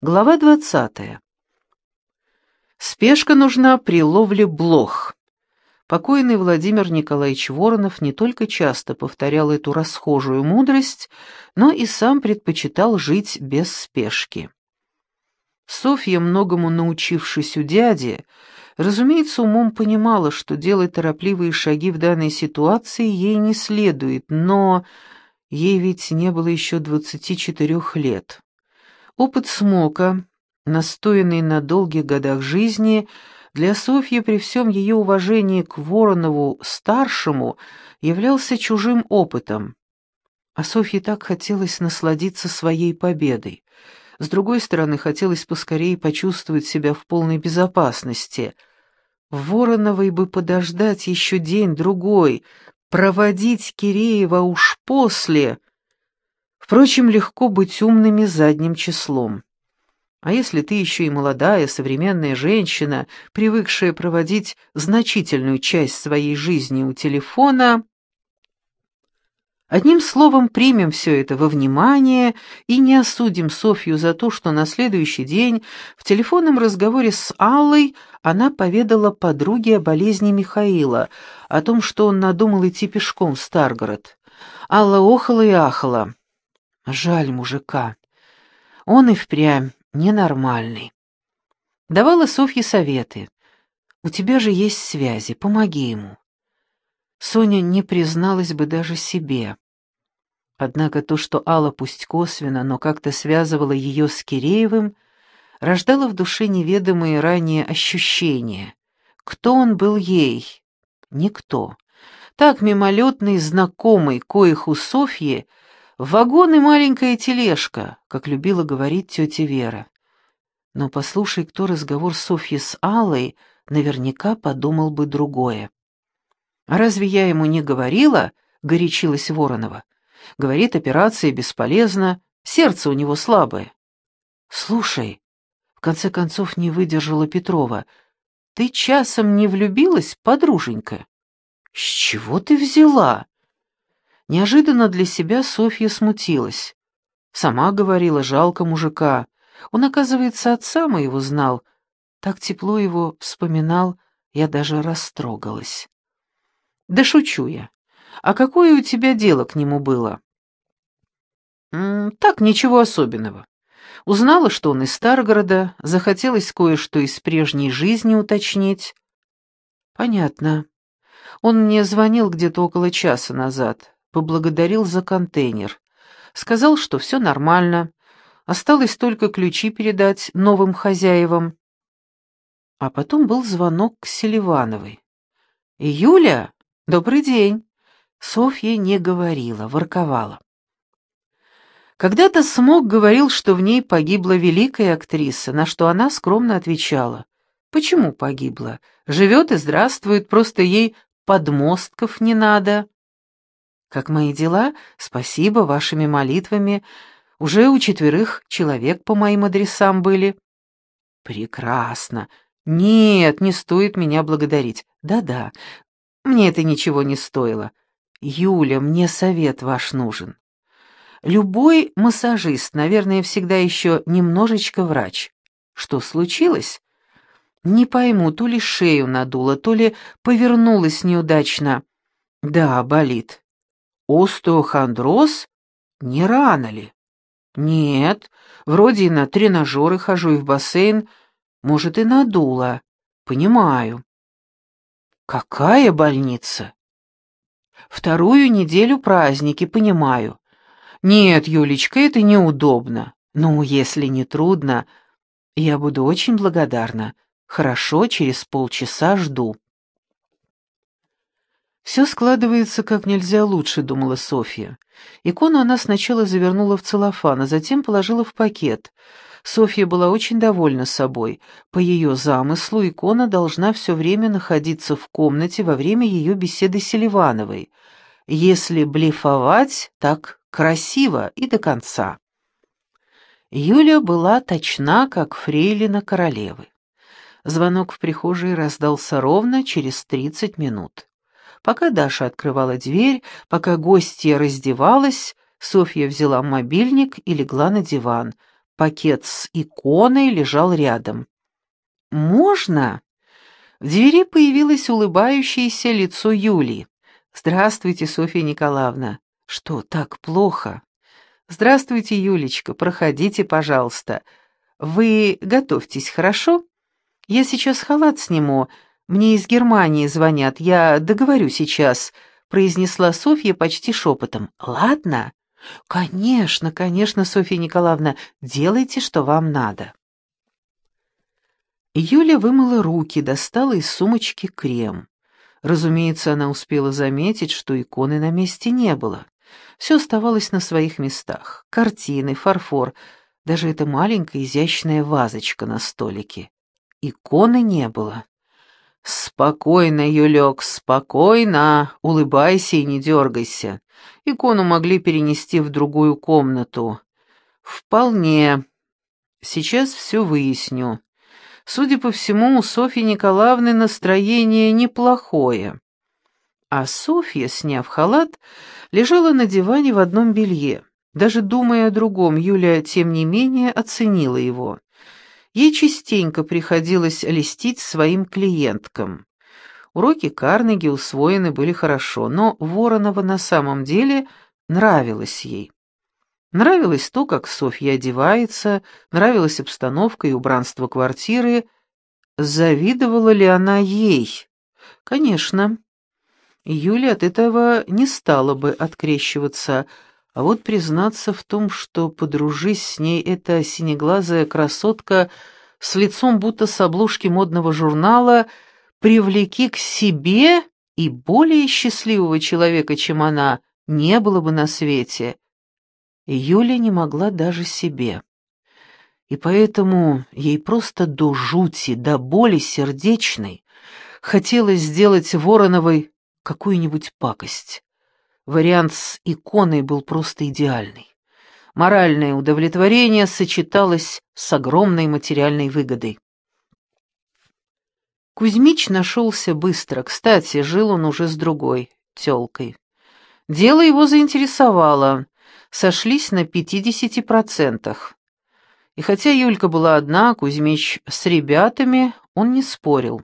Глава двадцатая. Спешка нужна при ловле блох. Покойный Владимир Николаевич Воронов не только часто повторял эту расхожую мудрость, но и сам предпочитал жить без спешки. Софья, многому научившись у дяди, разумеется, умом понимала, что делать торопливые шаги в данной ситуации ей не следует, но ей ведь не было еще двадцати четырех лет. Опыт Смока, настоянный на долгих годах жизни, для Софьи при всем ее уважении к Воронову-старшему являлся чужим опытом. А Софье так хотелось насладиться своей победой. С другой стороны, хотелось поскорее почувствовать себя в полной безопасности. Вороновой бы подождать еще день-другой, проводить Киреева уж после... Впрочем, легко быть умными задним числом. А если ты еще и молодая, современная женщина, привыкшая проводить значительную часть своей жизни у телефона... Одним словом, примем все это во внимание и не осудим Софью за то, что на следующий день в телефонном разговоре с Аллой она поведала подруге о болезни Михаила, о том, что он надумал идти пешком в Старгород. Алла охала и ахала. Жаль мужика. Он и впрямь ненормальный. Давала Софье советы. «У тебя же есть связи, помоги ему». Соня не призналась бы даже себе. Однако то, что Алла пусть косвенно, но как-то связывала ее с Киреевым, рождало в душе неведомые ранее ощущения. Кто он был ей? Никто. Так мимолетный знакомый, коих у Софьи Вагон и маленькая тележка, как любила говорить тетя Вера. Но послушай, кто разговор Софьи с Аллой, наверняка подумал бы другое. «А разве я ему не говорила?» — горячилась Воронова. «Говорит, операция бесполезна, сердце у него слабое». «Слушай», — в конце концов не выдержала Петрова, — «ты часом не влюбилась, подруженька?» «С чего ты взяла?» Неожиданно для себя Софья смутилась. Сама говорила, жалко мужика. Он, оказывается, отца моего знал. Так тепло его вспоминал, я даже растрогалась. Да шучу я. А какое у тебя дело к нему было? М -м, так, ничего особенного. Узнала, что он из Старгорода, захотелось кое-что из прежней жизни уточнить. Понятно. Он мне звонил где-то около часа назад поблагодарил за контейнер. Сказал, что все нормально, осталось только ключи передать новым хозяевам. А потом был звонок к Селивановой. «Юля, добрый день!» Софья не говорила, ворковала. Когда-то Смог говорил, что в ней погибла великая актриса, на что она скромно отвечала. «Почему погибла? Живет и здравствует, просто ей подмостков не надо». Как мои дела? Спасибо, вашими молитвами. Уже у четверых человек по моим адресам были. Прекрасно. Нет, не стоит меня благодарить. Да-да, мне это ничего не стоило. Юля, мне совет ваш нужен. Любой массажист, наверное, всегда еще немножечко врач. Что случилось? Не пойму, то ли шею надуло, то ли повернулась неудачно. Да, болит. Остеохондроз? Не рано ли? Нет, вроде и на тренажеры хожу, и в бассейн. Может, и надуло. Понимаю. Какая больница? Вторую неделю праздники, понимаю. Нет, Юлечка, это неудобно. Ну, если не трудно, я буду очень благодарна. Хорошо, через полчаса жду. «Все складывается как нельзя лучше», — думала Софья. Икону она сначала завернула в целлофан, а затем положила в пакет. Софья была очень довольна собой. По ее замыслу икона должна все время находиться в комнате во время ее беседы с Селивановой. Если блефовать, так красиво и до конца. Юля была точна, как фрейлина королевы. Звонок в прихожей раздался ровно через тридцать минут. Пока Даша открывала дверь, пока гостья раздевалась, Софья взяла мобильник и легла на диван. Пакет с иконой лежал рядом. «Можно?» В двери появилось улыбающееся лицо Юли. «Здравствуйте, Софья Николаевна. Что, так плохо?» «Здравствуйте, Юлечка. Проходите, пожалуйста. Вы готовьтесь, хорошо? Я сейчас халат сниму. Мне из Германии звонят. Я договорю сейчас», — произнесла Софья почти шепотом. «Ладно?» «Конечно, конечно, Софья Николаевна. Делайте, что вам надо». Юля вымыла руки, достала из сумочки крем. Разумеется, она успела заметить, что иконы на месте не было. Все оставалось на своих местах. Картины, фарфор, даже эта маленькая изящная вазочка на столике. Иконы не было. «Спокойно, Юлек, спокойно, улыбайся и не дергайся. Икону могли перенести в другую комнату». «Вполне. Сейчас все выясню. Судя по всему, у Софьи Николаевны настроение неплохое. А Софья, сняв халат, лежала на диване в одном белье. Даже думая о другом, Юля, тем не менее, оценила его. Ей частенько приходилось льстить своим клиенткам. Уроки Карнеги усвоены были хорошо, но Воронова на самом деле нравилась ей. Нравилось то, как Софья одевается, нравилась обстановка и убранство квартиры. Завидовала ли она ей? Конечно. Юля от этого не стала бы открещиваться, а вот признаться в том, что подружись с ней эта синеглазая красотка с лицом будто с обложки модного журнала «Привлеки к себе» и более счастливого человека, чем она, не было бы на свете — Юля не могла даже себе. И поэтому ей просто до жути, до боли сердечной хотелось сделать Вороновой какую-нибудь пакость. Вариант с иконой был просто идеальный. Моральное удовлетворение сочеталось с огромной материальной выгодой. Кузьмич нашелся быстро, кстати, жил он уже с другой, тёлкой. Дело его заинтересовало — сошлись на 50%. И хотя Юлька была одна, Кузьмич с ребятами, он не спорил.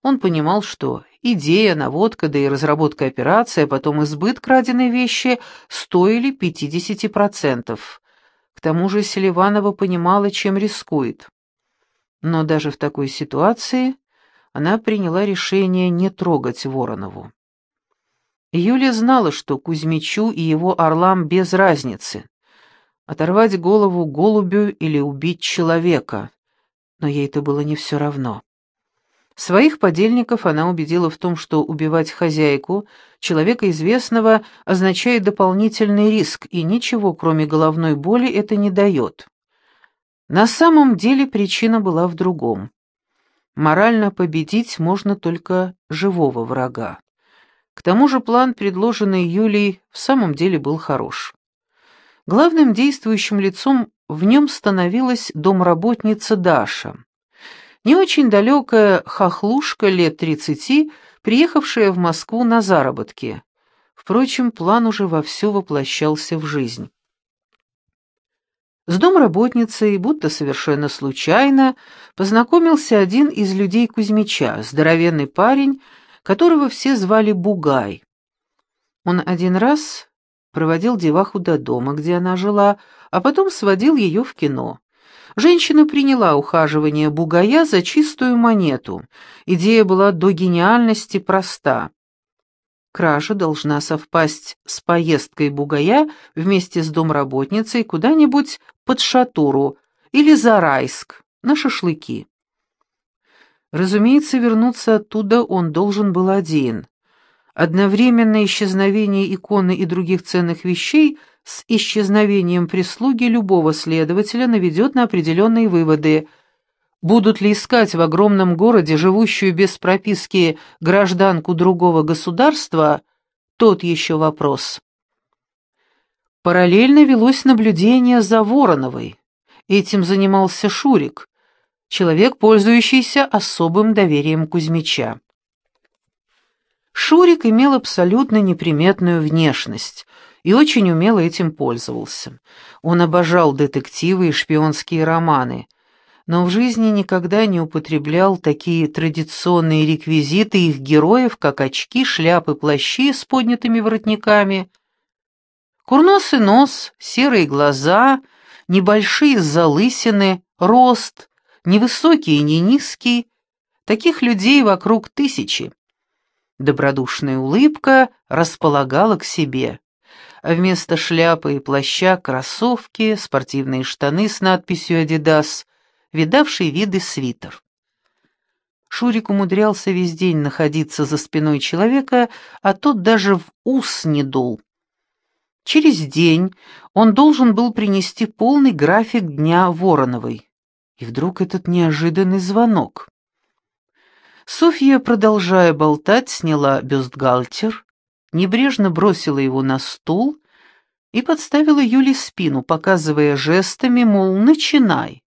Он понимал, что идея, наводка, да и разработка операции, а потом избыт краденой вещи стоили 50%. К тому же Селиванова понимала, чем рискует. Но даже в такой ситуации она приняла решение не трогать Воронову. Юля знала, что Кузьмичу и его орлам без разницы. Оторвать голову голубю или убить человека. Но ей это было не все равно. Своих подельников она убедила в том, что убивать хозяйку, человека известного, означает дополнительный риск, и ничего, кроме головной боли, это не дает. На самом деле причина была в другом. Морально победить можно только живого врага. К тому же план, предложенный Юлией, в самом деле был хорош. Главным действующим лицом в нем становилась домработница Даша. Не очень далекая хохлушка лет тридцати, приехавшая в Москву на заработки. Впрочем, план уже вовсю воплощался в жизнь. С домработницей, будто совершенно случайно, познакомился один из людей Кузьмича, здоровенный парень, которого все звали Бугай. Он один раз проводил деваху до дома, где она жила, а потом сводил ее в кино. Женщина приняла ухаживание Бугая за чистую монету. Идея была до гениальности проста. Кража должна совпасть с поездкой Бугая вместе с домработницей куда-нибудь под Шатуру или за Райск на шашлыки. Разумеется, вернуться оттуда он должен был один. Одновременное исчезновение иконы и других ценных вещей с исчезновением прислуги любого следователя наведет на определенные выводы. Будут ли искать в огромном городе живущую без прописки гражданку другого государства, тот еще вопрос. Параллельно велось наблюдение за Вороновой. Этим занимался Шурик, человек, пользующийся особым доверием Кузьмича. Шурик имел абсолютно неприметную внешность и очень умело этим пользовался. Он обожал детективы и шпионские романы, но в жизни никогда не употреблял такие традиционные реквизиты их героев, как очки, шляпы, плащи с поднятыми воротниками. Курносый нос, серые глаза, небольшие залысины, рост, невысокий и не низкий, таких людей вокруг тысячи. Добродушная улыбка располагала к себе вместо шляпы и плаща кроссовки, спортивные штаны с надписью «Адидас», видавший виды свитер. Шурик умудрялся весь день находиться за спиной человека, а тот даже в ус не дул. Через день он должен был принести полный график дня Вороновой. И вдруг этот неожиданный звонок. Софья, продолжая болтать, сняла бюстгальтер, небрежно бросила его на стул и подставила Юле спину, показывая жестами, мол, начинай.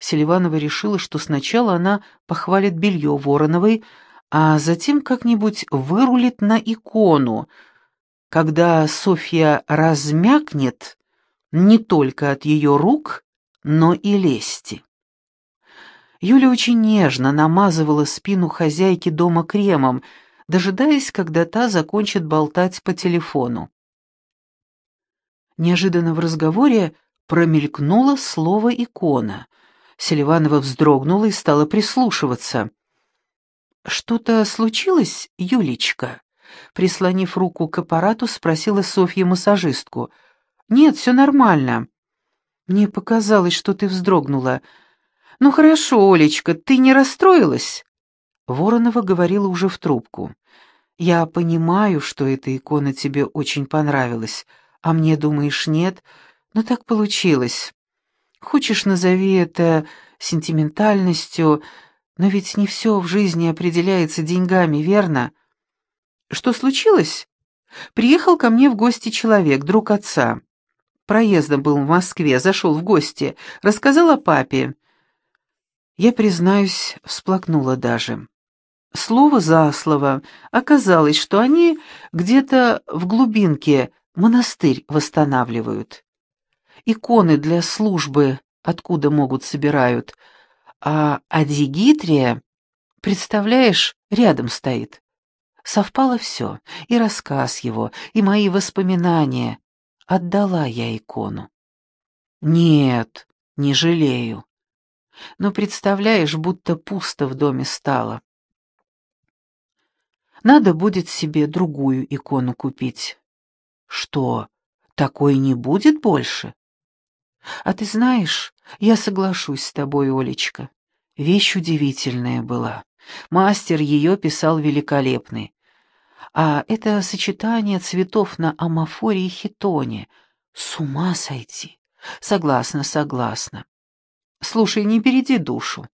Селиванова решила, что сначала она похвалит белье Вороновой, а затем как-нибудь вырулит на икону, когда Софья размякнет не только от ее рук, но и лести. Юля очень нежно намазывала спину хозяйки дома кремом, дожидаясь, когда та закончит болтать по телефону. Неожиданно в разговоре промелькнуло слово «икона». Селиванова вздрогнула и стала прислушиваться. «Что-то случилось, Юлечка?» Прислонив руку к аппарату, спросила Софья массажистку. «Нет, все нормально». «Мне показалось, что ты вздрогнула». «Ну хорошо, Олечка, ты не расстроилась?» Воронова говорила уже в трубку. «Я понимаю, что эта икона тебе очень понравилась, а мне, думаешь, нет, но так получилось. Хочешь, назови это сентиментальностью, но ведь не все в жизни определяется деньгами, верно? Что случилось? Приехал ко мне в гости человек, друг отца. Проездом был в Москве, зашел в гости, рассказал о папе. Я, признаюсь, всплакнула даже. Слово за слово оказалось, что они где-то в глубинке монастырь восстанавливают. Иконы для службы откуда могут собирают, а Адигитрия, представляешь, рядом стоит. Совпало все, и рассказ его, и мои воспоминания. Отдала я икону. Нет, не жалею. Но представляешь, будто пусто в доме стало. Надо будет себе другую икону купить. Что, такой не будет больше? А ты знаешь, я соглашусь с тобой, Олечка. Вещь удивительная была. Мастер ее писал великолепный. А это сочетание цветов на амофоре и хитоне. С ума сойти. Согласна, согласна. Слушай, не береди душу.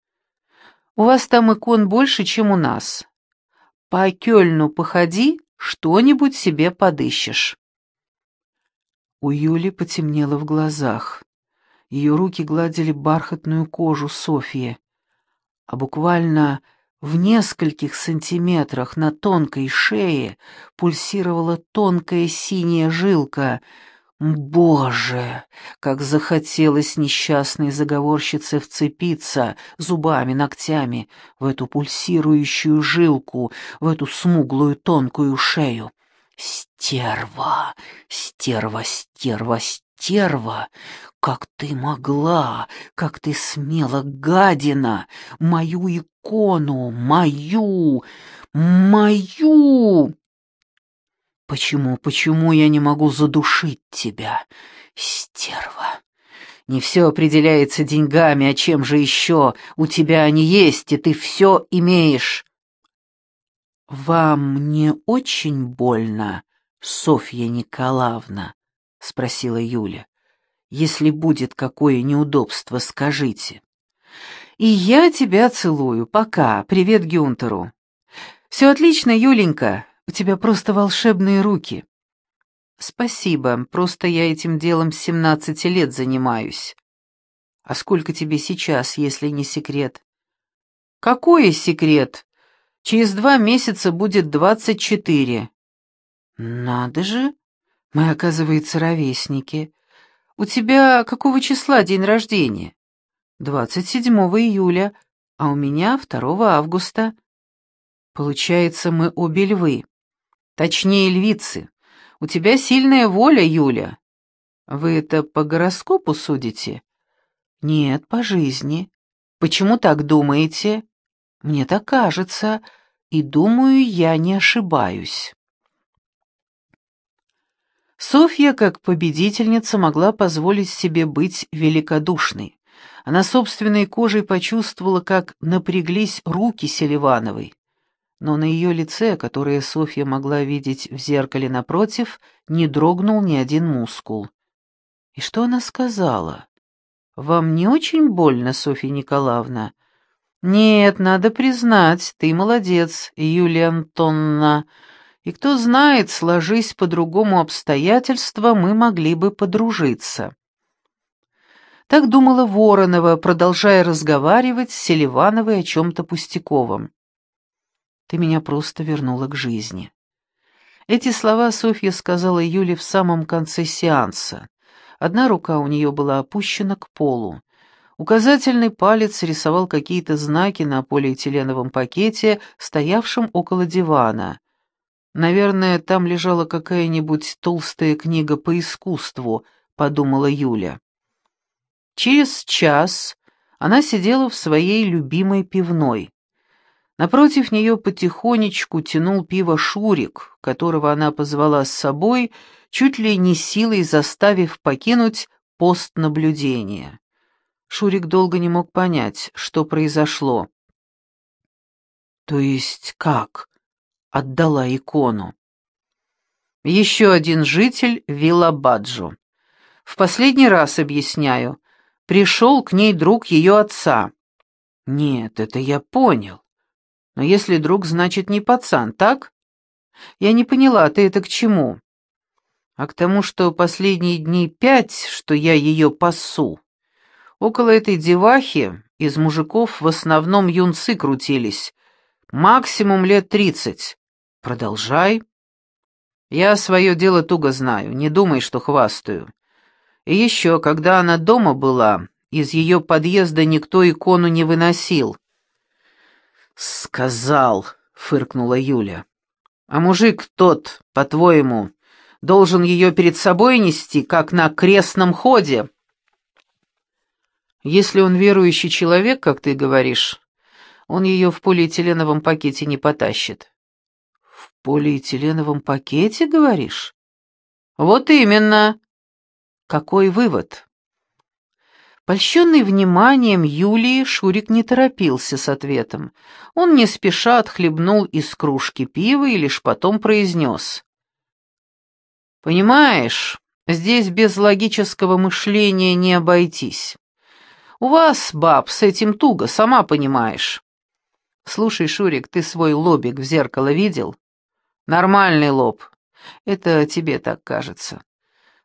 У вас там икон больше, чем у нас. По Кёльну походи, что-нибудь себе подыщешь». У Юли потемнело в глазах. Ее руки гладили бархатную кожу Софьи, а буквально в нескольких сантиметрах на тонкой шее пульсировала тонкая синяя жилка — Боже, как захотелось несчастной заговорщице вцепиться зубами, ногтями в эту пульсирующую жилку, в эту смуглую тонкую шею. Стерва, стерва, стерва, стерва, как ты могла, как ты смела, гадина, мою икону, мою, мою! Почему, почему я не могу задушить тебя, стерва? Не все определяется деньгами, а чем же еще? У тебя они есть, и ты все имеешь. Вам не очень больно, Софья Николаевна? — спросила Юля. «Если будет какое неудобство, скажите». «И я тебя целую. Пока. Привет Гюнтеру». «Все отлично, Юленька. У тебя просто волшебные руки». «Спасибо, просто я этим делом с семнадцати лет занимаюсь». «А сколько тебе сейчас, если не секрет?» «Какой секрет? Через два месяца будет двадцать четыре». «Надо же! Мы, оказывается, ровесники. У тебя какого числа день рождения? Двадцать седьмого июля, а у меня второго августа. Получается, мы обе львы. Точнее, львицы. У тебя сильная воля, Юля. Вы это по гороскопу судите? Нет, по жизни. Почему так думаете? Мне так кажется, и думаю, я не ошибаюсь. Софья, как победительница, могла позволить себе быть великодушной. Она собственной кожей почувствовала, как напряглись руки Селивановой. Но на ее лице, которое Софья могла видеть в зеркале напротив, не дрогнул ни один мускул. И что она сказала? «Вам не очень больно, Софья Николаевна?» «Нет, надо признать, ты молодец, Юлия Антонна. И кто знает, сложись по другому обстоятельства, мы могли бы подружиться». Так думала Воронова, продолжая разговаривать с Селивановой о чем-то пустяковом. «Ты меня просто вернула к жизни». Эти слова Софья сказала Юле в самом конце сеанса. Одна рука у нее была опущена к полу. Указательный палец рисовал какие-то знаки на полиэтиленовом пакете, стоявшем около дивана. «Наверное, там лежала какая-нибудь толстая книга по искусству», — подумала Юля. Через час она сидела в своей любимой пивной. Напротив нее потихонечку тянул пиво Шурик, которого она позвала с собой, чуть ли не силой заставив покинуть пост наблюдения. Шурик долго не мог понять, что произошло. «То есть как?» — отдала икону. Еще один житель Виллабаджо. В последний раз объясняю, Пришел к ней друг ее отца. Нет, это я понял. Но если друг, значит не пацан, так? Я не поняла, ты это к чему? А к тому, что последние дни пять, что я ее пасу. Около этой девахи из мужиков в основном юнцы крутились. Максимум лет тридцать. Продолжай. Я свое дело туго знаю, не думай, что хвастаю. И еще, когда она дома была, из ее подъезда никто икону не выносил. «Сказал», — фыркнула Юля. «А мужик тот, по-твоему, должен ее перед собой нести, как на крестном ходе?» «Если он верующий человек, как ты говоришь, он ее в полиэтиленовом пакете не потащит». «В полиэтиленовом пакете, говоришь?» «Вот именно. Какой вывод? Польщенный вниманием Юлии, Шурик не торопился с ответом. Он не спеша отхлебнул из кружки пива и лишь потом произнес. «Понимаешь, здесь без логического мышления не обойтись. У вас, баб, с этим туго, сама понимаешь. Слушай, Шурик, ты свой лобик в зеркало видел? Нормальный лоб. Это тебе так кажется.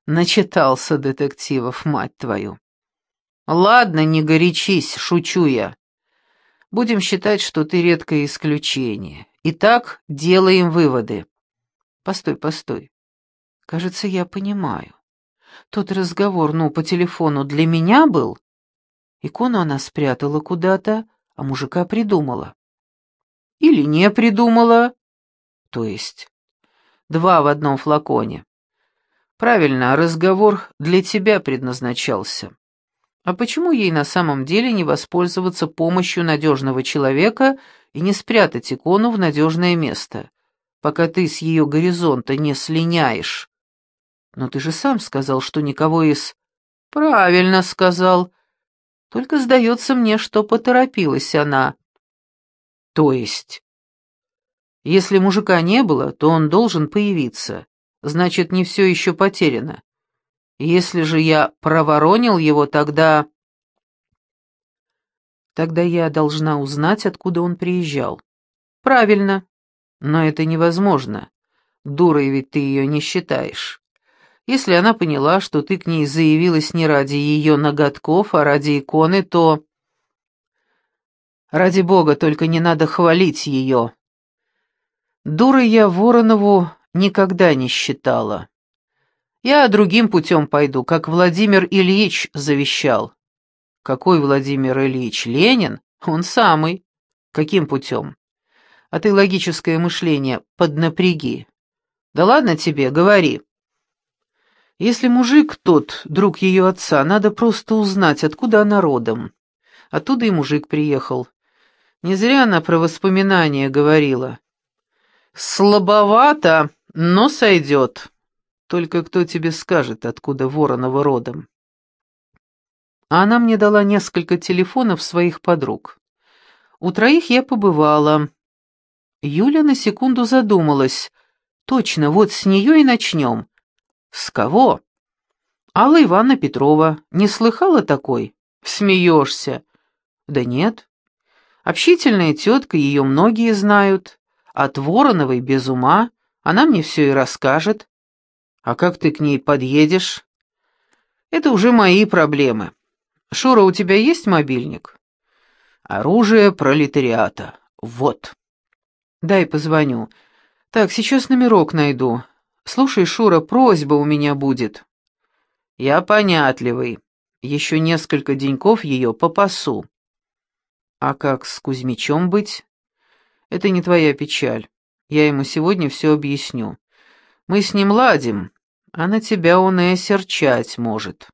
Начитался детективов, мать твою. Ладно, не горячись, шучу я. Будем считать, что ты редкое исключение. Итак, делаем выводы. Постой, постой. Кажется, я понимаю. Тот разговор, ну, по телефону для меня был? Икону она спрятала куда-то, а мужика придумала. Или не придумала. То есть, два в одном флаконе. Правильно, разговор для тебя предназначался. А почему ей на самом деле не воспользоваться помощью надежного человека и не спрятать икону в надежное место, пока ты с ее горизонта не слиняешь? Но ты же сам сказал, что никого из... Правильно сказал. Только сдается мне, что поторопилась она. То есть... Если мужика не было, то он должен появиться значит, не все еще потеряно. Если же я проворонил его, тогда... Тогда я должна узнать, откуда он приезжал. Правильно. Но это невозможно. Дурой ведь ты ее не считаешь. Если она поняла, что ты к ней заявилась не ради ее ноготков, а ради иконы, то... Ради бога, только не надо хвалить ее. Дурой я Воронову никогда не считала. Я другим путем пойду, как Владимир Ильич завещал. Какой Владимир Ильич? Ленин? Он самый. Каким путем? А ты логическое мышление поднапряги. Да ладно тебе, говори. Если мужик тот, друг ее отца, надо просто узнать, откуда она родом. Оттуда и мужик приехал. Не зря она про воспоминания говорила. Слабовато, но сойдет. Только кто тебе скажет, откуда Воронова родом? А она мне дала несколько телефонов своих подруг. У троих я побывала. Юля на секунду задумалась. Точно, вот с нее и начнем. С кого? Алла Ивановна Петрова. Не слыхала такой? Смеешься. Да нет. Общительная тетка, ее многие знают. От Вороновой без ума. Она мне все и расскажет. А как ты к ней подъедешь? Это уже мои проблемы. Шура, у тебя есть мобильник? Оружие пролетариата. Вот. Дай позвоню. Так, сейчас номерок найду. Слушай, Шура, просьба у меня будет. Я понятливый. Еще несколько деньков ее попасу. А как с Кузьмичом быть? Это не твоя печаль. Я ему сегодня все объясню. Мы с ним ладим, а на тебя он и осерчать может.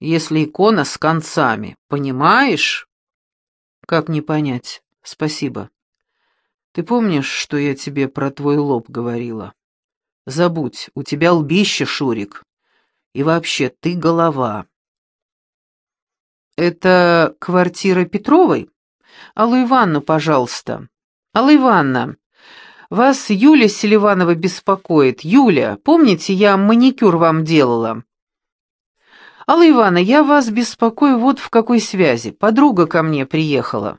Если икона с концами, понимаешь? Как не понять? Спасибо. Ты помнишь, что я тебе про твой лоб говорила? Забудь, у тебя лбище, Шурик. И вообще, ты голова. Это квартира Петровой? Аллу Ивановну, пожалуйста. Алла Ивановна, вас Юля Селиванова беспокоит. Юля, помните, я маникюр вам делала?» «Алла Ивановна, я вас беспокою вот в какой связи. Подруга ко мне приехала.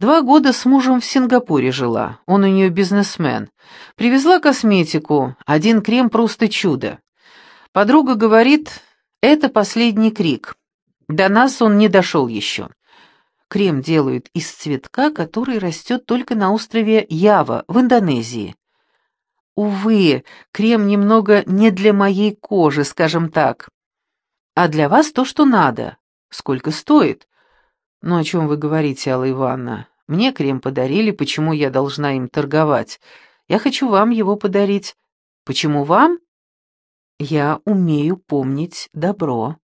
Два года с мужем в Сингапуре жила. Он у нее бизнесмен. Привезла косметику. Один крем просто чудо. Подруга говорит, это последний крик. До нас он не дошел еще. Крем делают из цветка, который растет только на острове Ява в Индонезии. Увы, крем немного не для моей кожи, скажем так. А для вас то, что надо. Сколько стоит? Ну, о чем вы говорите, Алла Ивановна? Мне крем подарили, почему я должна им торговать? Я хочу вам его подарить. Почему вам? Я умею помнить добро.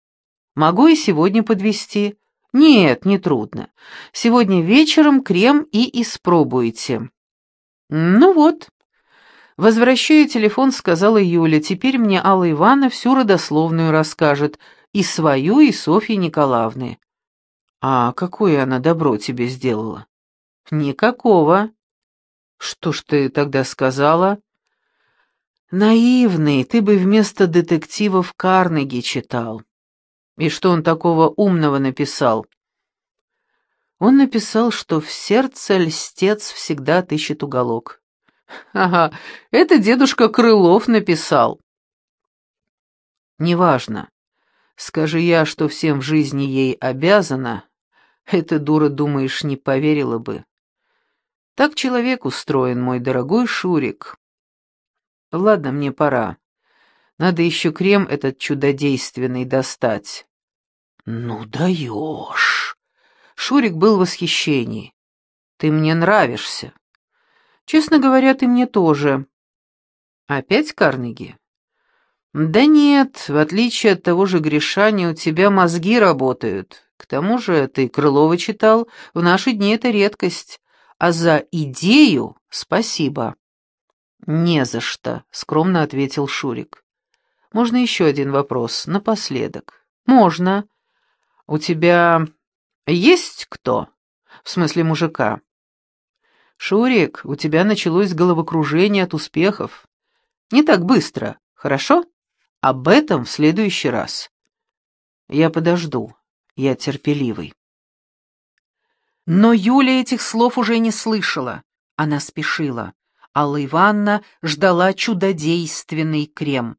Могу и сегодня подвести. «Нет, не трудно. Сегодня вечером крем и испробуйте». «Ну вот». Возвращая телефон, сказала Юля, «Теперь мне Алла Ивановна всю родословную расскажет, и свою, и Софьи Николаевны». «А какое она добро тебе сделала?» «Никакого». «Что ж ты тогда сказала?» «Наивный, ты бы вместо детективов Карнеги читал». И что он такого умного написал? Он написал, что в сердце льстец всегда тыщет уголок. Ага, это дедушка Крылов написал. Неважно. Скажи я, что всем в жизни ей обязана, эта дура, думаешь, не поверила бы. Так человек устроен, мой дорогой Шурик. Ладно, мне пора. Надо еще крем этот чудодейственный достать. Ну даешь. Шурик был в восхищении. Ты мне нравишься. Честно говоря, ты мне тоже. Опять Карнеги? Да нет, в отличие от того же Гришани, у тебя мозги работают. К тому же ты Крылова читал, в наши дни это редкость. А за идею спасибо. «Не за что», — скромно ответил Шурик. Можно еще один вопрос, напоследок? Можно. У тебя есть кто? В смысле мужика? Шурик, у тебя началось головокружение от успехов. Не так быстро, хорошо? Об этом в следующий раз. Я подожду, я терпеливый. Но Юля этих слов уже не слышала. Она спешила. Алла Ивановна ждала чудодейственный крем.